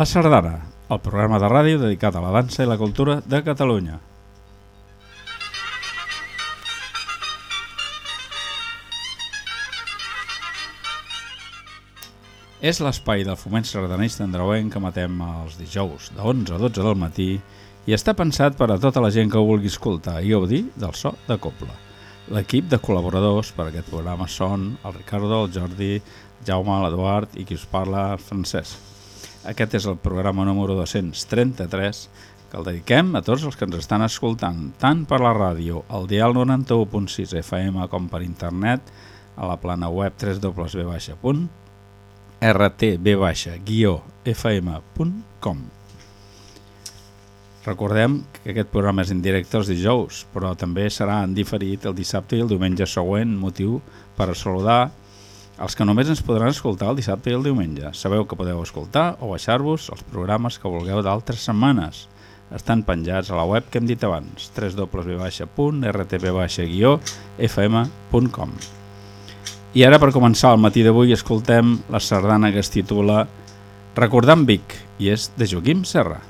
La Sardana, el programa de ràdio dedicat a la dansa i la cultura de Catalunya. És l'espai del foment sardanista andreuenc que matem els dijous de 11 a 12 del matí i està pensat per a tota la gent que vulgui escoltar i gaudir del so de Copla. L'equip de col·laboradors per a aquest programa són el Ricardo, el Jordi, Jaume, l'Eduard i qui us parla, Francesc. Aquest és el programa número 233 que el dediquem a tots els que ens estan escoltant, tant per la ràdio, al dial 91.6 FM com per internet, a la plana web www.rtb-fm.com Recordem que aquest programa és en directe els dijous, però també serà en diferit el dissabte i el diumenge següent, motiu per saludar els que només ens podran escoltar el dissabte i el diumenge. Sabeu que podeu escoltar o baixar-vos els programes que vulgueu d'altres setmanes. Estan penjats a la web que hem dit abans, www.rtb-fm.com. I ara, per començar el matí d'avui, escoltem la sardana que es titula Recordant Vic, i és de Joaquim Serra.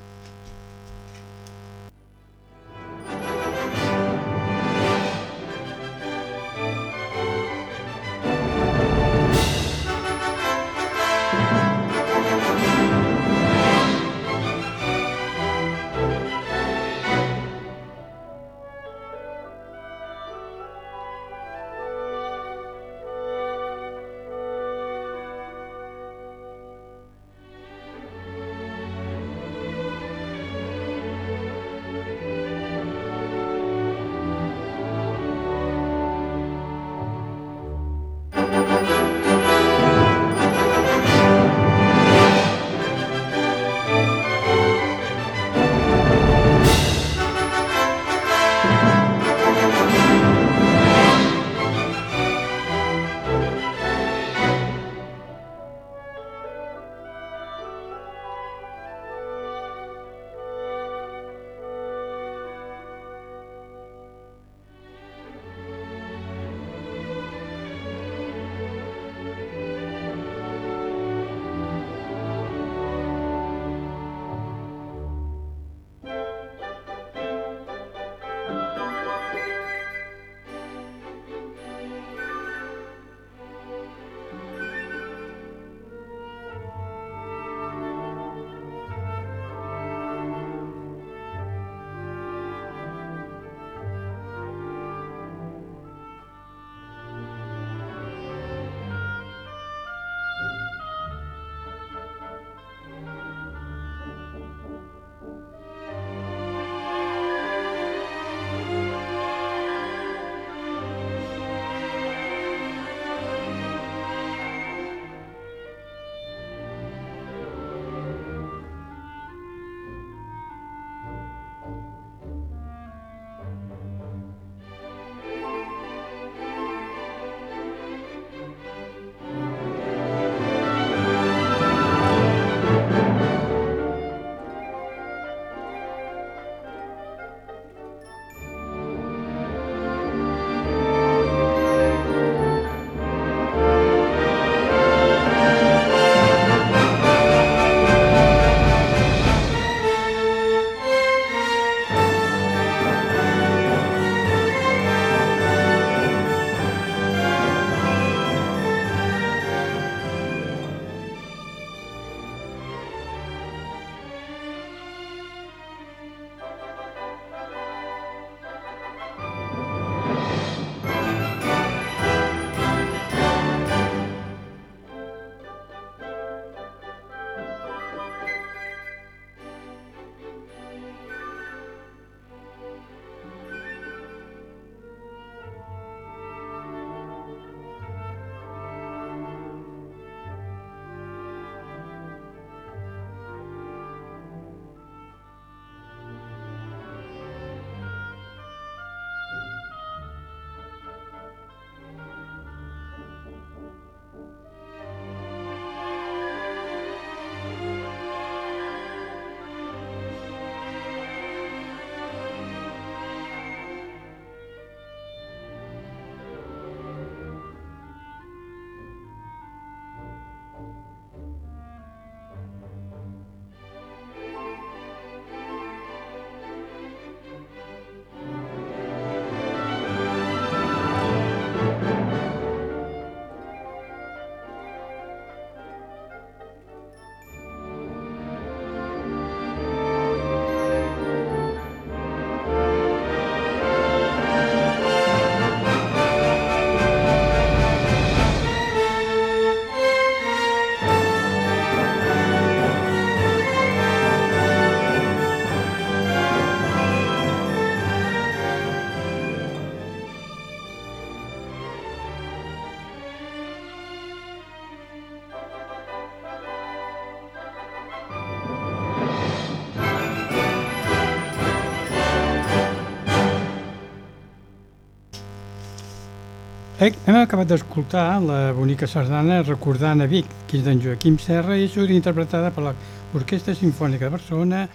Eh, Hem acabat d'escoltar la bonica sardana Recordant a Vic, que és d'en Joaquim Serra i és interpretada per l'Orquestra Simfònica de Barcelona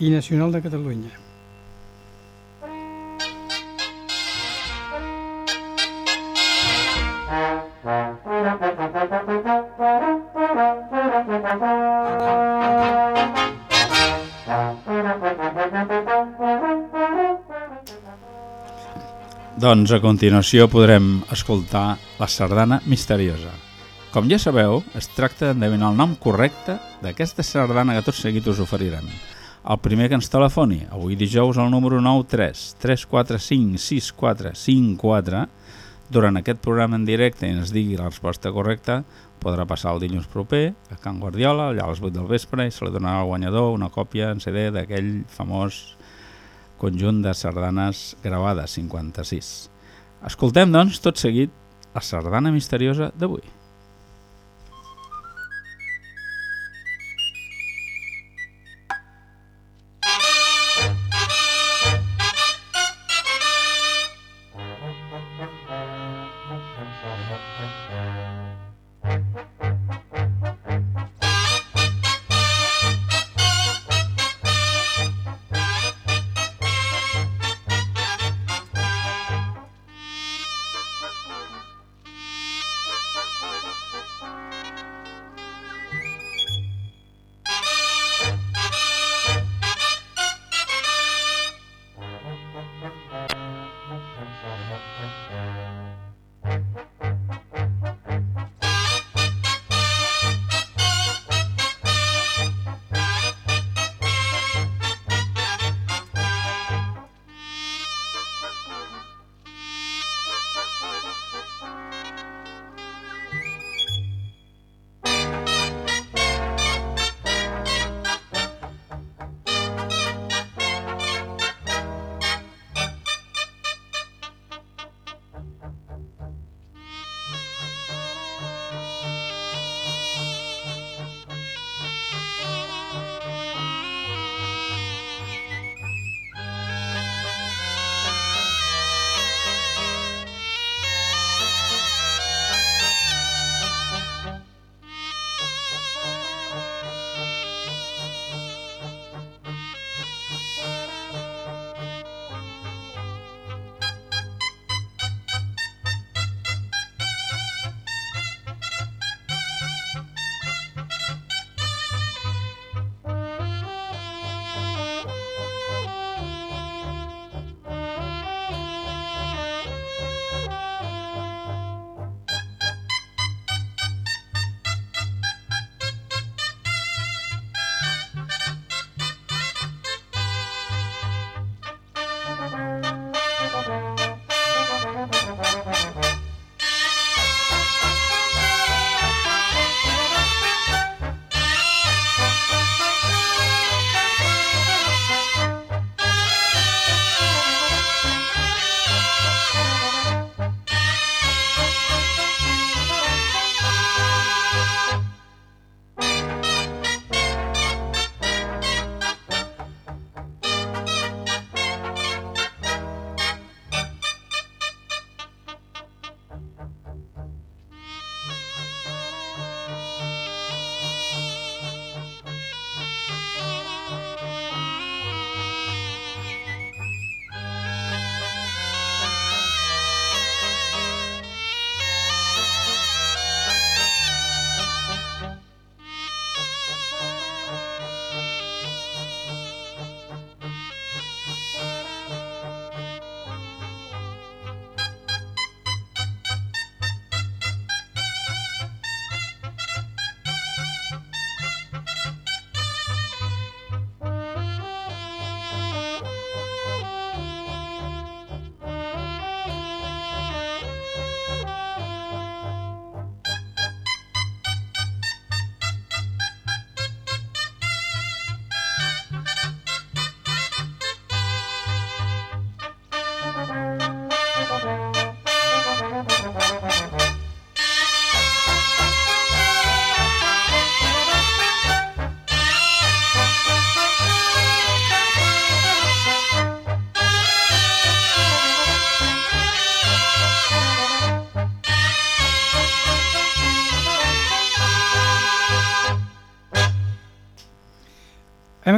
i Nacional de Catalunya. Doncs a continuació podrem escoltar la sardana misteriosa. Com ja sabeu, es tracta d'endevinar el nom correcte d'aquesta sardana que tot seguit us oferirem. El primer que ens telefoni, avui dijous al número 93 345 6454, durant aquest programa en directe i ens digui la resposta correcta, podrà passar el dilluns proper a Can Guardiola, allà a les 8 del vespre, i se li donarà al guanyador una còpia en CD d'aquell famós conjunt de sardanes gravades 56. Escoltem, doncs, tot seguit la sardana misteriosa d'avui.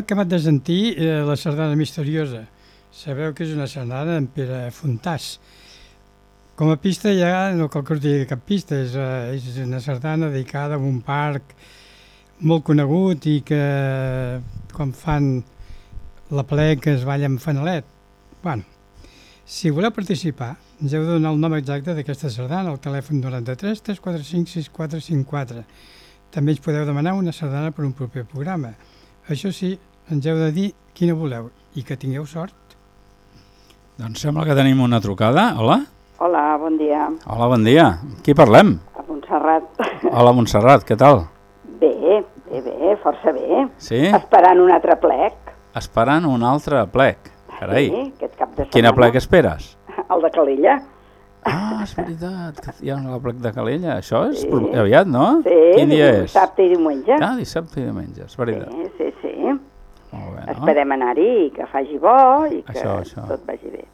Acabat de sentir eh, la sardana misteriosa. Sabeu que és una sardana en Pere Fontàs. Com a pista ja no cal que us digui cap pista, és, eh, és una sardana dedicada a un parc molt conegut i que quan fan la ple que es balla amb fanalet. Bueno, si voleu participar, ens heu de donar el nom exacte d'aquesta sardana al telèfon 93 345 6454. També ens podeu demanar una sardana per un proper programa. Això sí, ens heu de dir quina voleu i que tingueu sort. Doncs sembla que tenim una trucada. Hola? Hola, bon dia. Hola, bon dia. Qui parlem? A Montserrat. Hola, Montserrat, què tal? Bé, bé, bé, força bé. Sí? Esperant un altre plec. Esperant un altre plec. Carai, Sí, aquest cap de setmana. quina plec esperes? El de Calella. Ah, és veritat, que hi ha el plec de Calella. Això és Sí. aviat, no? Sí, Quin dia és? dissabte i diumenge. Ah, dissabte i diumenge, és veritat. Sí, sí. Molt bé, no? Esperem anar-hi i que faci bo i que Això, això. tot vagi bé.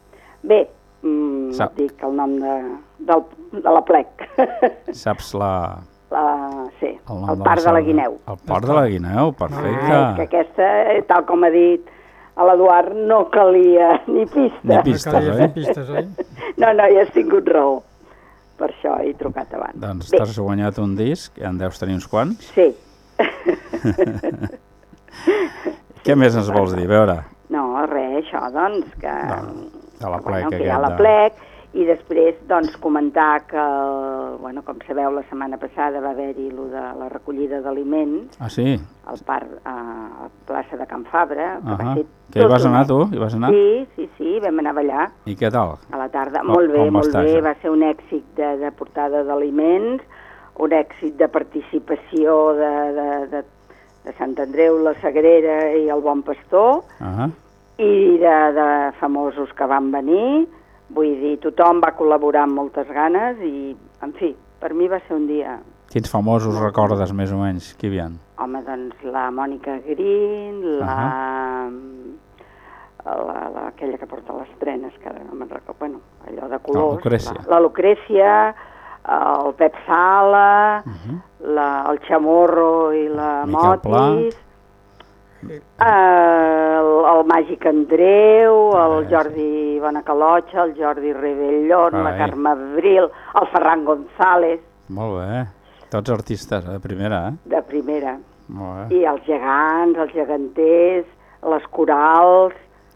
Bé, mm, Sap- no dic el nom de, del, de la plec. Saps la... la, sí, El, el de parc de la sardana? Guineu. El parc de la Guineu, perfecte. Ai, que aquesta, eh, tal com ha dit a l'Eduard, no calia ni pista. Ni No pistes, calia oi? fer pistes, oi? No, no, ja has tingut raó. Per això he trucat abans. Doncs Bé, t'has guanyat un disc, en deus tenir uns quants. Sí. Què més ens vols dir? A veure, No, res, això, doncs, que... De- de la plec bueno, que hi ha la de- plec, i després, doncs, comentar que, bueno, com sabeu, la setmana passada va haver-hi de la recollida d'aliments ah sí? al parc, a la plaça de Can Fabra, que va ser Que hi vas anar tu? Hi vas anar? Sí, sí, sí, vam anar a ballar. I què tal? A la tarda, Com- molt bé, com molt estar, bé, això? va ser un èxit de, de portada d'aliments, un èxit de participació de, de, de, de Sant Andreu, la Sagrera i el Bon Pastor, Ah i de, de famosos que van venir, vull dir, tothom va col·laborar amb moltes ganes i, en fi, per mi va ser un dia... Quins famosos recordes, més o menys? Qui hi havia? Home, doncs la Mònica Green, la... La, la, aquella que porta les trenes, que ara no me'n recordo, bueno, allò de colors. Lucrècia. La, la Lucrècia, el Pep Sala, la, el Chamorro i la Mhm. Miquel. Motis, eh, el, el Màgic Andreu, el Eh, Jordi Bonacalotxa, el Jordi Rebellón, la Carai. Carme Abril, el Ferran González, Molt bé. Tots artistes, eh, de primera, eh? de primera. Molt bé. I els gegants, els geganters, les corals...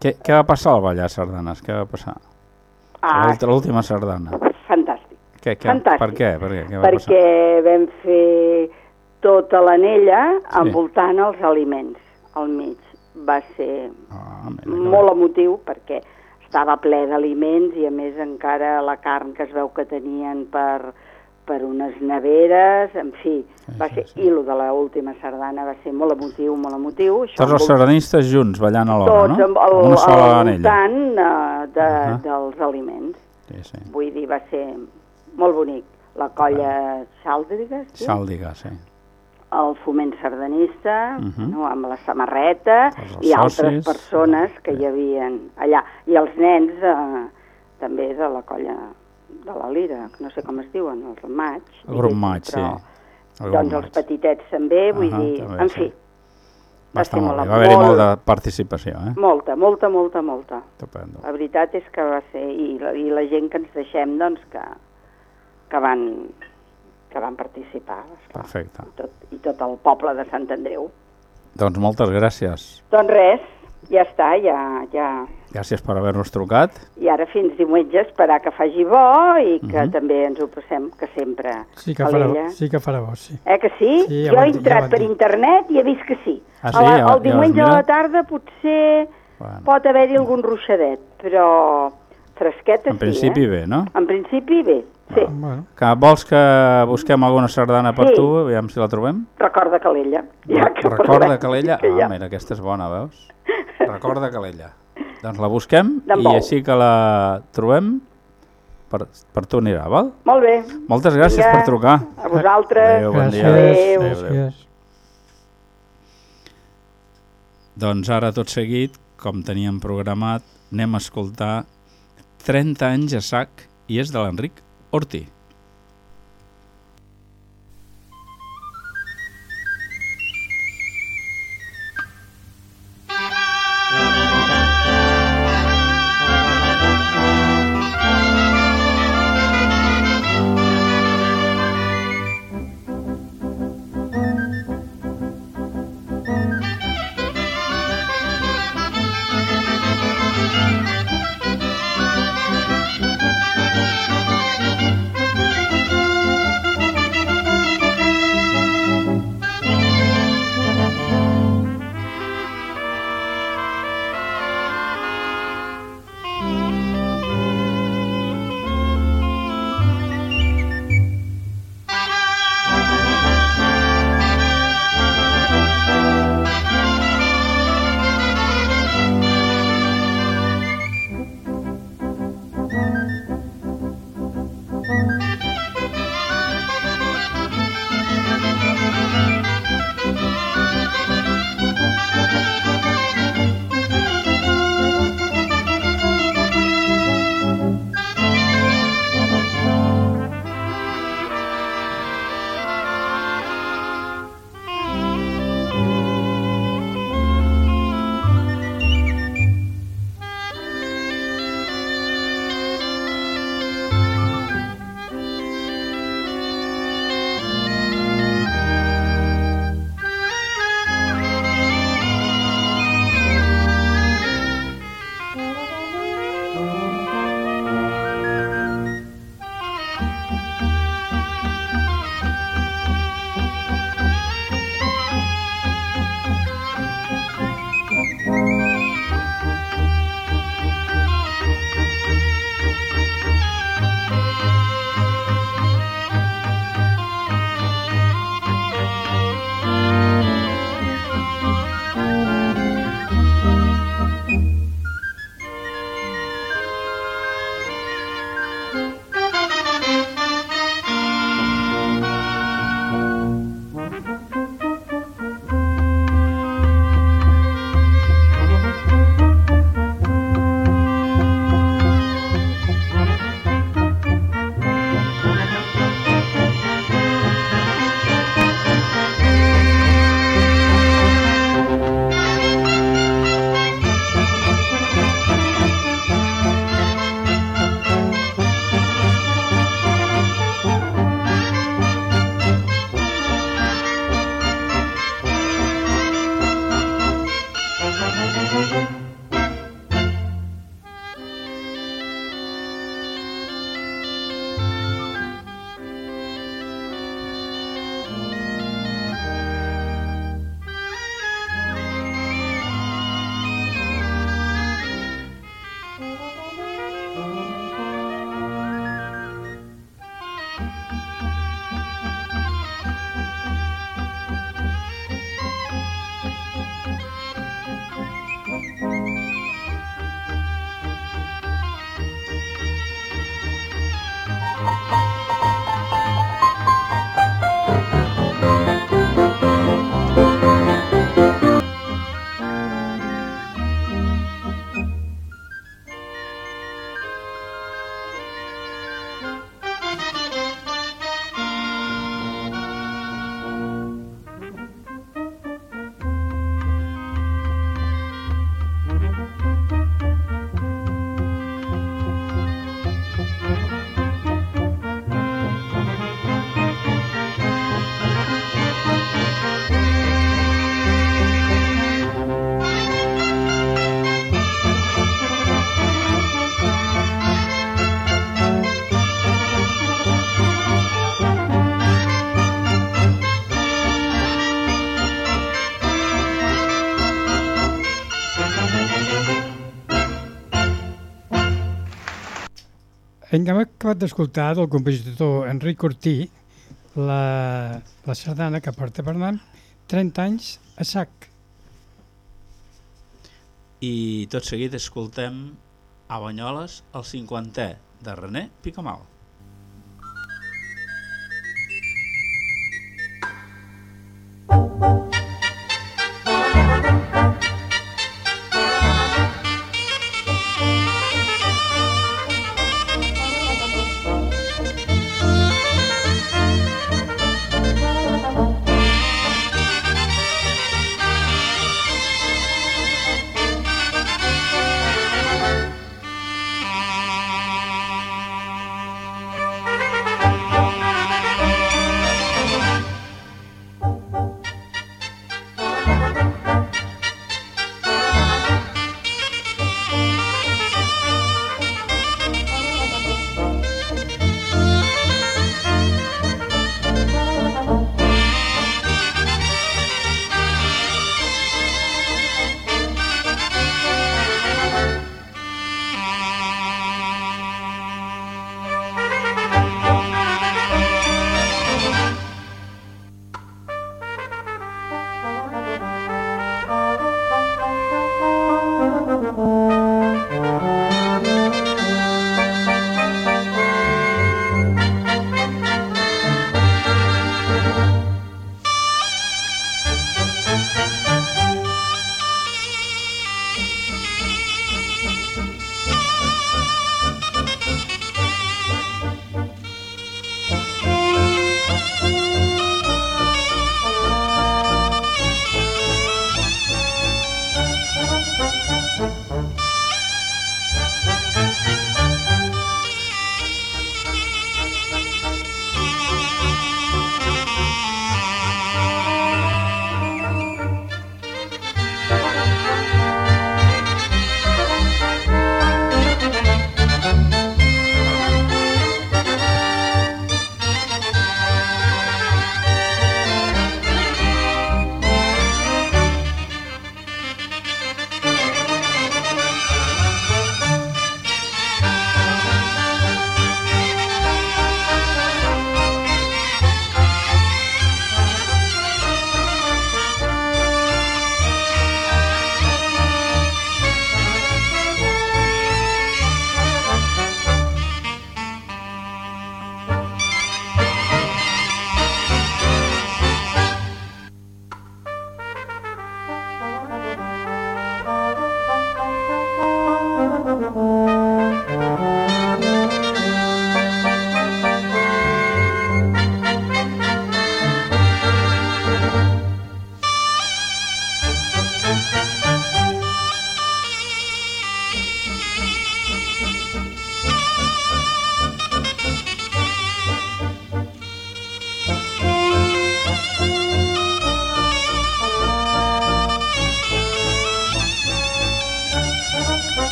Què, què va passar al ballar sardanes? Què va passar? Ah, L'últi- L'última sardana. Què, què, Fantàstic. Per què? Per què? què va Perquè vam fer tota l'anella Sí. envoltant els aliments al mig. Va ser passar? Ah, molt emotiu perquè estava ple d'aliments i a més encara la carn que es veu que tenien per, per unes neveres, en fi, va sí, ser, sí. i el de l'última sardana va ser molt emotiu, molt emotiu. Això Tots els envoltant- sardanistes junts, ballant alhora, tots no? sola al anella. voltant uh, de, Ahà. dels aliments. Sí, sí. Vull dir, va ser molt bonic. La colla Xàldriga, sí? Xàldiga, sí. el foment sardanista, Mhm. no, amb la samarreta, i altres socis. persones que hi havien allà. I els nens eh, també de la colla de la Lira, no sé com es diuen, els maig. El grup maig, sí. El doncs els petitets també, vull Ahà, dir, també, en sí. fi, Va estar molt bé. Va haver-hi molt- molta participació, eh? molta, molta, molta, molta. Estupendo. La veritat és que va ser, i la, i la gent que ens deixem, doncs, que, que van que van participar, esclar, Perfecte. i tot, i tot el poble de Sant Andreu. Doncs moltes gràcies. Doncs res, ja està, ja, ja... Gràcies per haver-nos trucat. I ara fins diumenge esperar que faci bo i que Mhm. també ens ho passem, que sempre Sí que farà, sí que farà bo, sí. Eh que sí? Sí, ja jo he ja ho entrat han per internet i he vist que sí. Ah, sí? A la, Ja- ja el diumenge has a la tarda potser Bueno, pot haver-hi algun ruixadet, però fresqueta en sí, principi eh? bé, no? En principi bé, sí. Bueno, Que vols que busquem alguna sardana per Sí. tu? Aviam si la trobem. Recorda Calella. Ja que Recorda parlem, Calella? que Ah, ja. mira, aquesta és bona, veus? Recorda Calella. Doncs la busquem i així que la trobem, per, per tu anirà, val? Molt bé. Moltes gràcies Vinga, per trucar. A vosaltres. Adéu, bon gràcies, dia. Adéu. gràcies. Doncs ara, tot seguit, com teníem programat, anem a escoltar 30 anys a sac i és de l'Enric Orti. Hem acabat d'escoltar del compositor Enric Cortí la, la sardana que porta per nom 30 anys a sac. I tot seguit escoltem a Banyoles el 50è de René Picamal.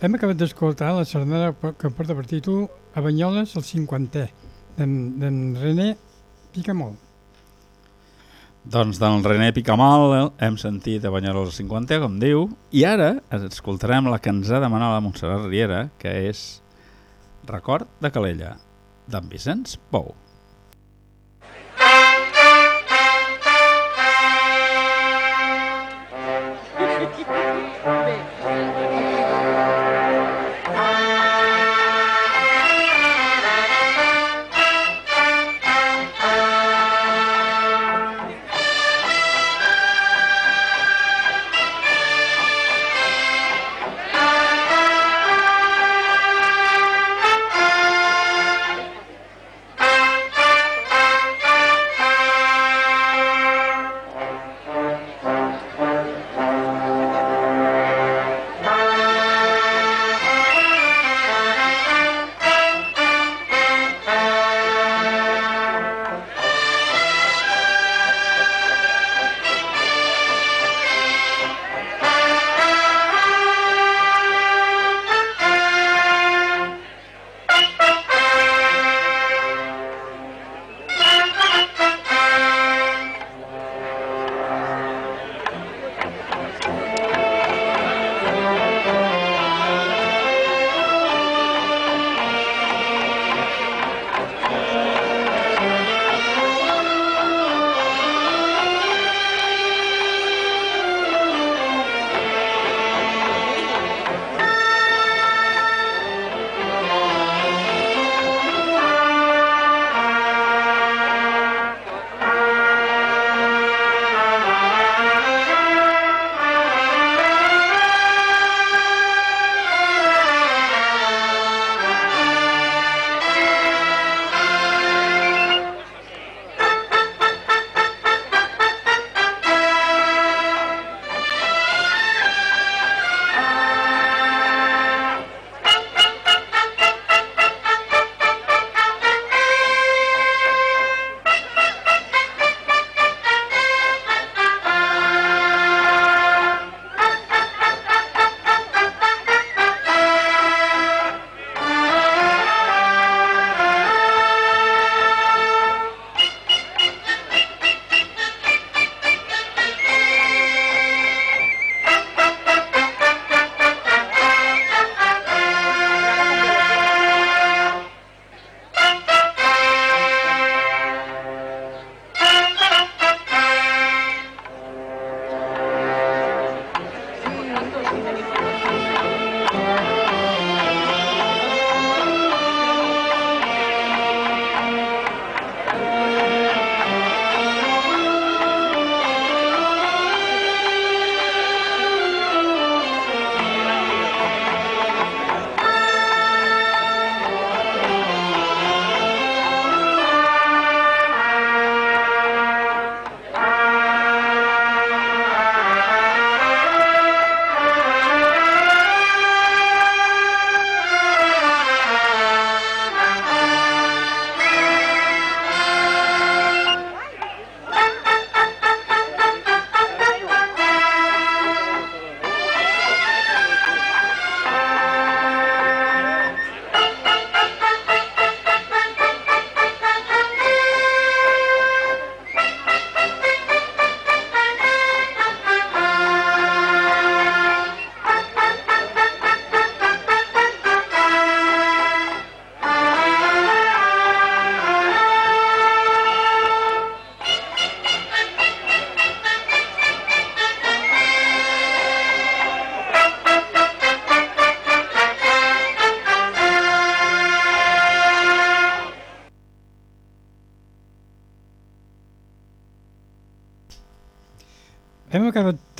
Hem acabat d'escoltar la sardana que porta per títol A Banyoles el 50è, d'en d'en René Picamol. Doncs del René Picamal eh, hem sentit a Banyoles el 50, com diu, i ara escoltarem la que ens ha demanat la Montserrat Riera, que és Record de Calella, d'en Vicenç Pou.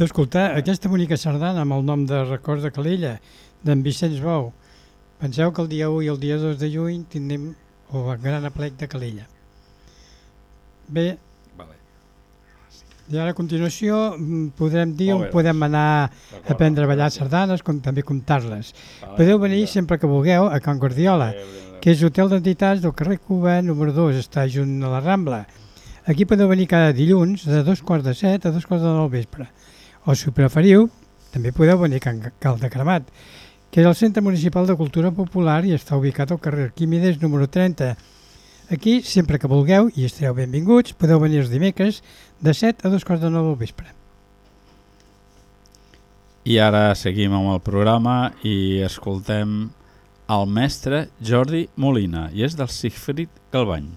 D'escoltar aquesta bonica sardana amb el nom de Records de Calella, d'en Vicenç Bou. Penseu que el dia 1 i el dia 2 de juny tindrem el gran aplec de Calella. Bé, Vale. i ara a continuació mm, podrem dir on podem anar a aprendre a ballar sardanes, com també comptar-les. Podeu venir sempre que vulgueu a Can Guardiola, que és hotel d'entitats del carrer Cuba, número 2, està junt a la Rambla. Aquí podeu venir cada dilluns de dos quarts de set a dos quarts de nou vespre. O si ho preferiu, també podeu venir a Can Cal de Cremat, que és el Centre Municipal de Cultura Popular i està ubicat al carrer Arquímedes número 30. Aquí, sempre que vulgueu, i estareu benvinguts, podeu venir els dimecres de 7 a 2 quarts de 9 del vespre. I ara seguim amb el programa i escoltem el mestre Jordi Molina i és del Sigfrid Galbany.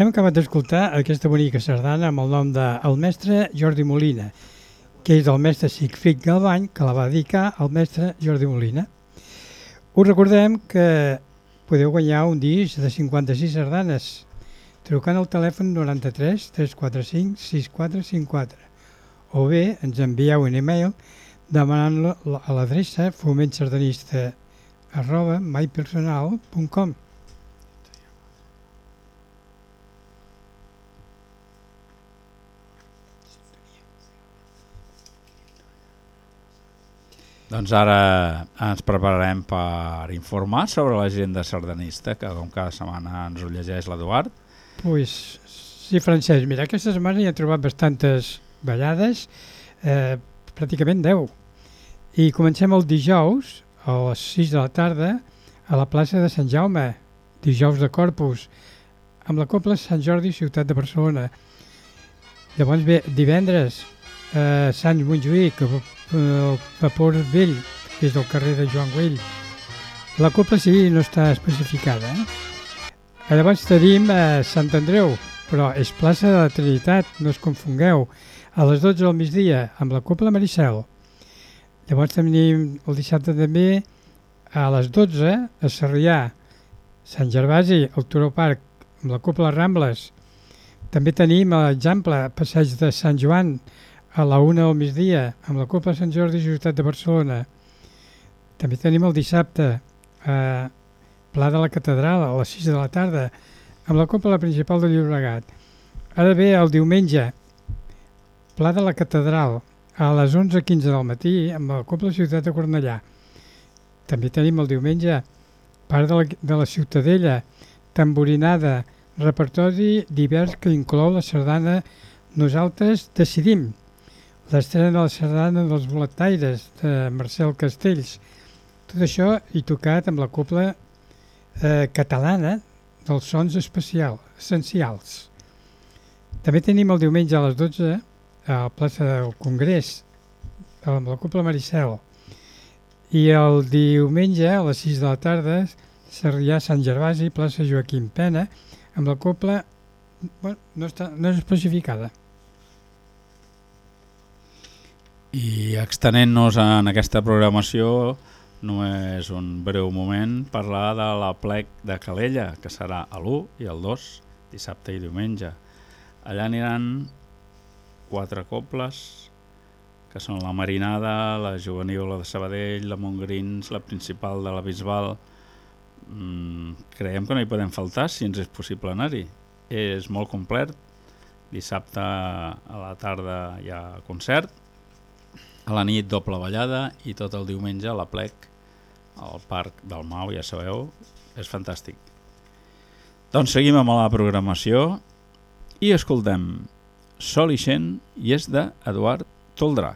Hem acabat d'escoltar aquesta bonica sardana amb el nom de El mestre Jordi Molina, que és del mestre Sigfrid Galbany, que la va dedicar al mestre Jordi Molina. Us recordem que podeu guanyar un disc de 56 sardanes trucant al telèfon 93 345 6454 o bé ens envieu un e-mail demanant-lo a l'adreça fomentsardanista arroba mypersonal.com Doncs ara ens prepararem per informar sobre l'agenda sardanista, que com cada setmana ens ho llegeix l'Eduard. Pues, sí, Francesc, mira, aquesta setmana hi he trobat bastantes ballades, eh, pràcticament 10. I comencem el dijous, a les 6 de la tarda, a la plaça de Sant Jaume, dijous de Corpus, amb la Copla Sant Jordi, ciutat de Barcelona. Llavors ve divendres, eh, Sant Montjuïc, el vapor vell, que és del carrer de Joan Güell. La copla sí, no està especificada. Eh? Llavors tenim eh, Sant Andreu, però és plaça de la Trinitat, no es confongueu, a les 12 del migdia, amb la copla Maricel. Llavors tenim el dissabte també a les 12 a Sarrià, Sant Gervasi, al Turó Parc, amb la copla Rambles. També tenim l'exemple Passeig de Sant Joan, a la una del migdia amb la Copa Sant Jordi Ciutat de Barcelona. També tenim el dissabte a Pla de la Catedral a les 6 de la tarda amb la Copa la Principal de Llobregat. Ara ve el diumenge Pla de la Catedral a les 11.15 del matí amb la Copa la Ciutat de Cornellà. També tenim el diumenge part de la, de la Ciutadella, tamborinada, repertori divers que inclou la sardana Nosaltres decidim, l'estrena de la sardana dels boletaires de Marcel Castells. Tot això i tocat amb la copla eh, catalana dels sons especials, essencials. També tenim el diumenge a les 12 a la plaça del Congrés amb la copla Maricel i el diumenge a les 6 de la tarda Sarrià Sant Gervasi, plaça Joaquim Pena amb la copla bueno, no, està, no és especificada. I extenent-nos en aquesta programació, només un breu moment, parlar de la plec de Calella, que serà a l'1 i el 2, dissabte i diumenge. Allà aniran quatre cobles, que són la Marinada, la Juvenil la de Sabadell, la Montgrins, la principal de la Bisbal. Mm, creiem que no hi podem faltar si ens és possible anar-hi. És molt complet. Dissabte a la tarda hi ha concert a la nit doble ballada i tot el diumenge a la plec al Parc del Mau, ja sabeu, és fantàstic. Doncs seguim amb la programació i escoltem Sol i Xent i és de Eduard Toldrà.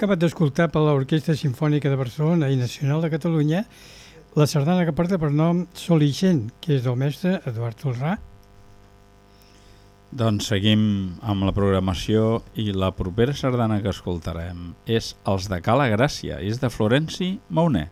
Acabat d'escoltar per l'Orquestra Simfònica de Barcelona i Nacional de Catalunya la sardana que porta per nom Sol que és del mestre Eduard Tolrà. Doncs seguim amb la programació i la propera sardana que escoltarem és Els de Cala Gràcia, és de Florenci Mauner.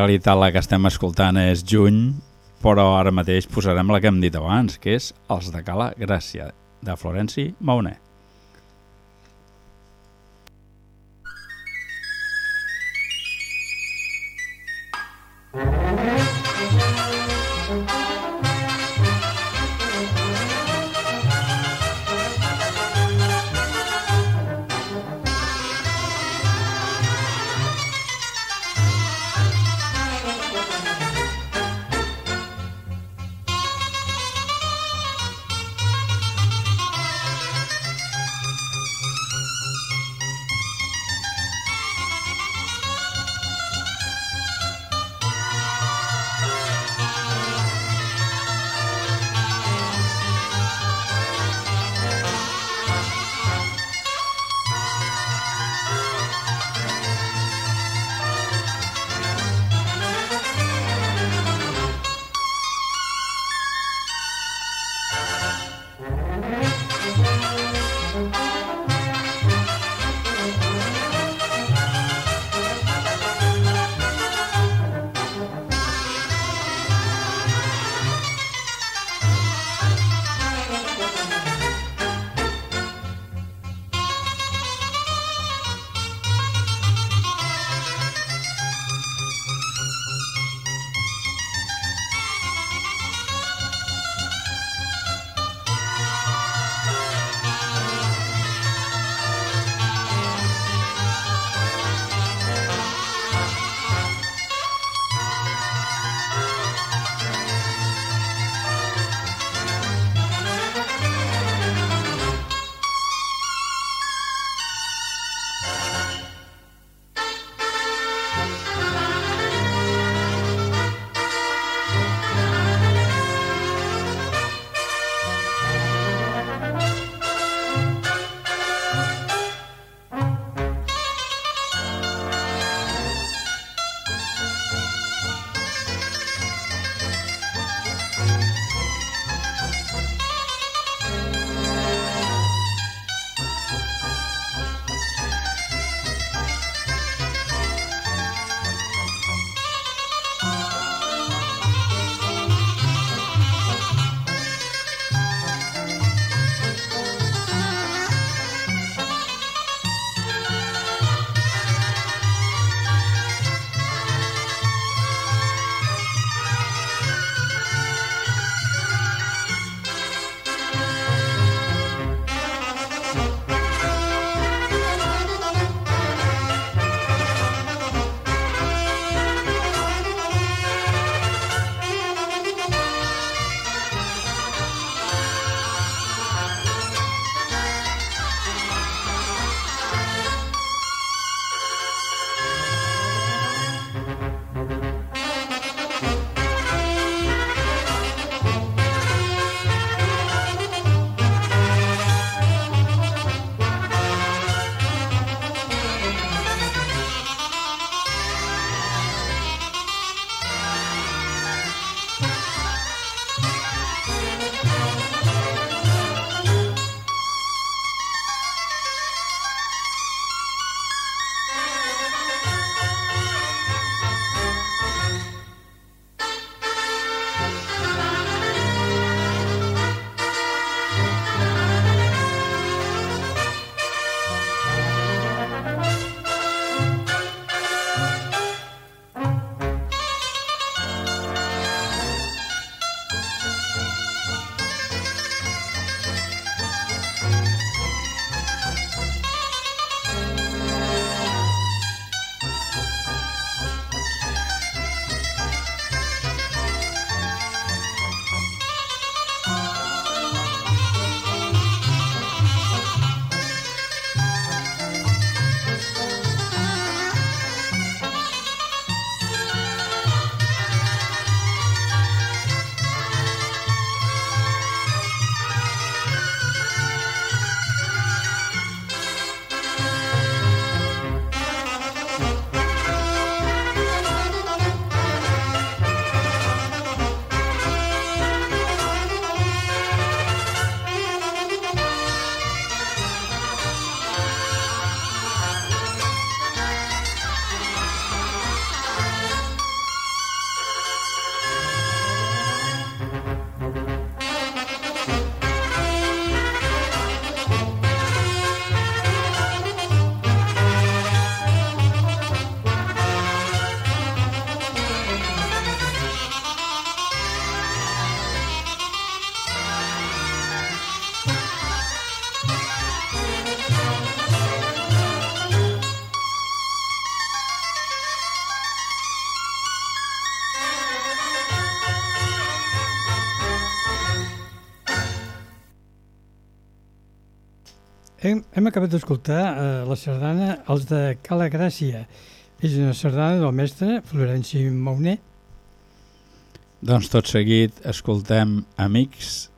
Realitat la que estem escoltant és Juny, però ara mateix posarem la que hem dit abans, que és Els de Cala Gràcia, de Florenci Mauner. Hem, hem acabat d'escoltar eh, la sardana Els de Cala Gràcia. És una sardana del mestre Florenci Mauner. Doncs tot seguit escoltem Amics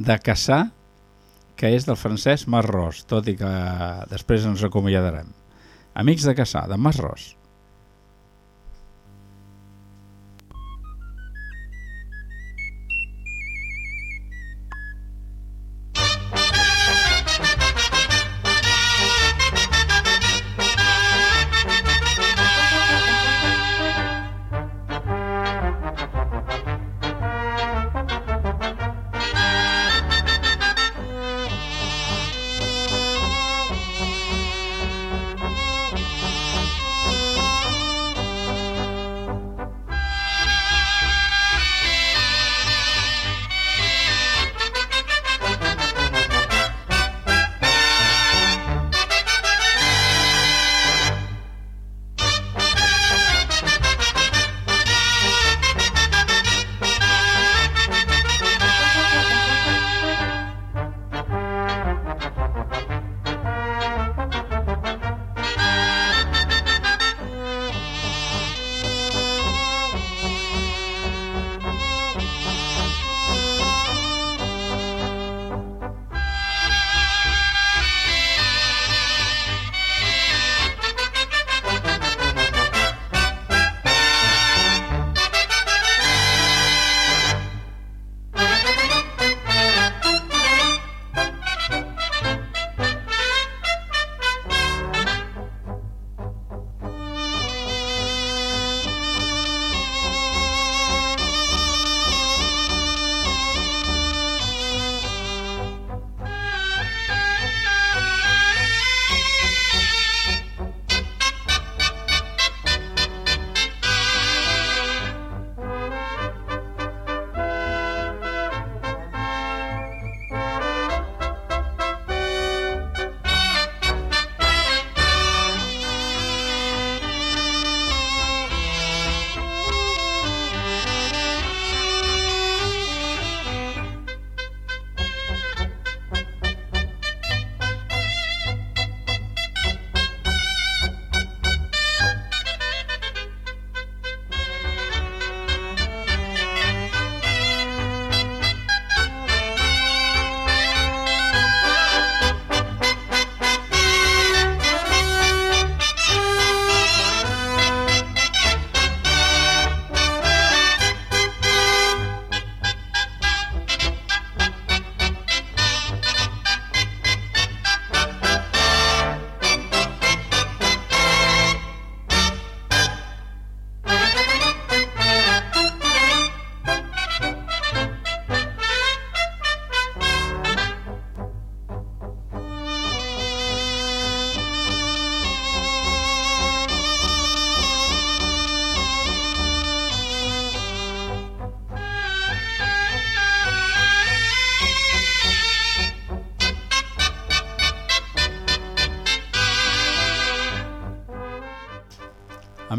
de Caçà, que és del francès Marrós, tot i que després ens acomiadarem. Amics de Caçà, de Marrós.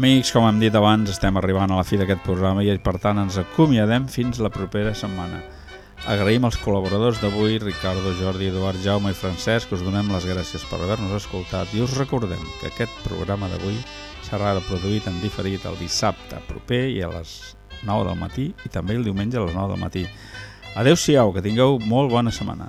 Amics, com hem dit abans, estem arribant a la fi d'aquest programa i per tant ens acomiadem fins la propera setmana. Agraïm als col·laboradors d'avui, Ricardo, Jordi, Eduard, Jaume i Francesc, us donem les gràcies per haver-nos escoltat i us recordem que aquest programa d'avui serà reproduït en diferit el dissabte proper i a les 9 del matí i també el diumenge a les 9 del matí. Adeu-siau, que tingueu molt bona setmana.